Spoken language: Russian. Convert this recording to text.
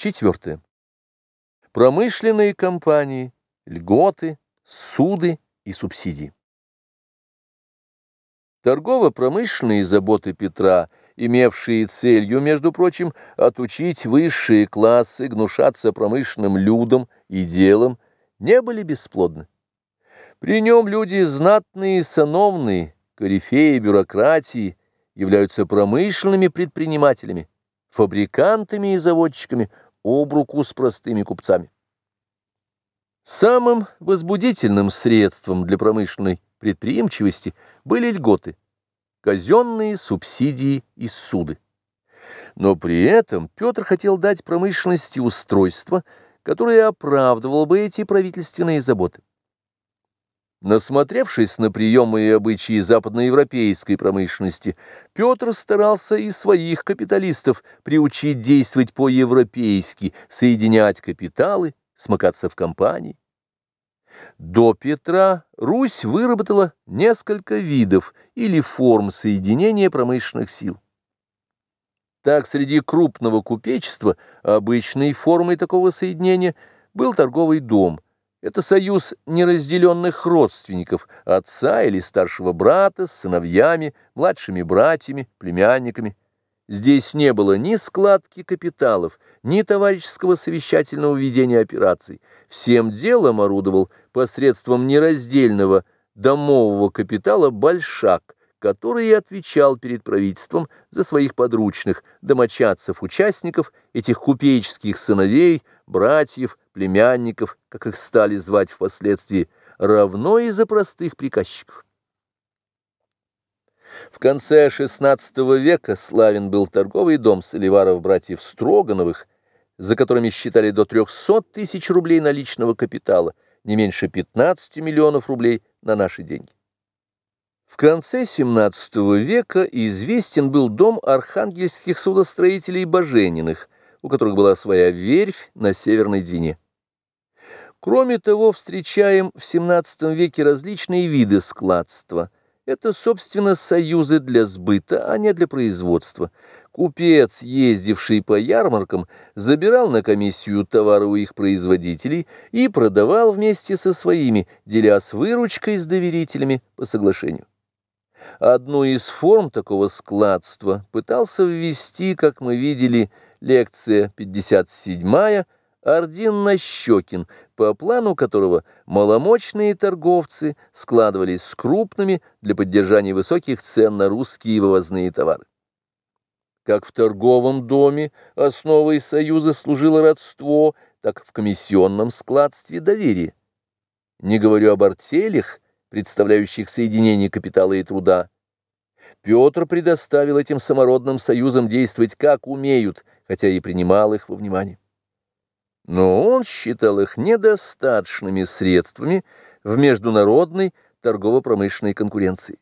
Четвертое. Промышленные компании, льготы, суды и субсидии. Торгово-промышленные заботы Петра, имевшие целью, между прочим, отучить высшие классы гнушаться промышленным людом и делом, не были бесплодны. При нем люди знатные и сановные, корифеи бюрократии, являются промышленными предпринимателями, фабрикантами и заводчиками, об руку с простыми купцами. Самым возбудительным средством для промышленной предприимчивости были льготы, казенные субсидии и суды. Но при этом Петр хотел дать промышленности устройство, которое оправдывало бы эти правительственные заботы. Насмотревшись на приемы и обычаи западноевропейской промышленности, Петр старался и своих капиталистов приучить действовать по-европейски, соединять капиталы, смыкаться в компании. До Петра Русь выработала несколько видов или форм соединения промышленных сил. Так, среди крупного купечества обычной формой такого соединения был торговый дом – это союз неразделенных родственников, отца или старшего брата с сыновьями, младшими братьями, племянниками. Здесь не было ни складки капиталов, ни товарищеского совещательного ведения операций. Всем делом орудовал посредством нераздельного домового капитала большак, который и отвечал перед правительством за своих подручных, домочадцев-участников, этих купеческих сыновей, братьев, племянников, как их стали звать впоследствии, равно и за простых приказчиков. В конце XVI века славен был торговый дом соливаров-братьев Строгановых, за которыми считали до 300 тысяч рублей наличного капитала, не меньше 15 миллионов рублей на наши деньги. В конце XVII века известен был дом архангельских судостроителей Божениных, у которых была своя верфь на Северной Двине. Кроме того, встречаем в XVII веке различные виды складства. Это, собственно, союзы для сбыта, а не для производства. Купец, ездивший по ярмаркам, забирал на комиссию товары у их производителей и продавал вместе со своими, деля с выручкой с доверителями по соглашению. Одну из форм такого складства пытался ввести, как мы видели, лекция 57 Ордин Нащекин, по плану которого маломощные торговцы складывались с крупными для поддержания высоких цен на русские вывозные товары. Как в торговом доме основой союза служило родство, так в комиссионном складстве доверие. Не говорю об артелях, представляющих соединение капитала и труда. Петр предоставил этим самородным союзам действовать как умеют, хотя и принимал их во внимание но он считал их недостаточными средствами в международной торгово-промышленной конкуренции.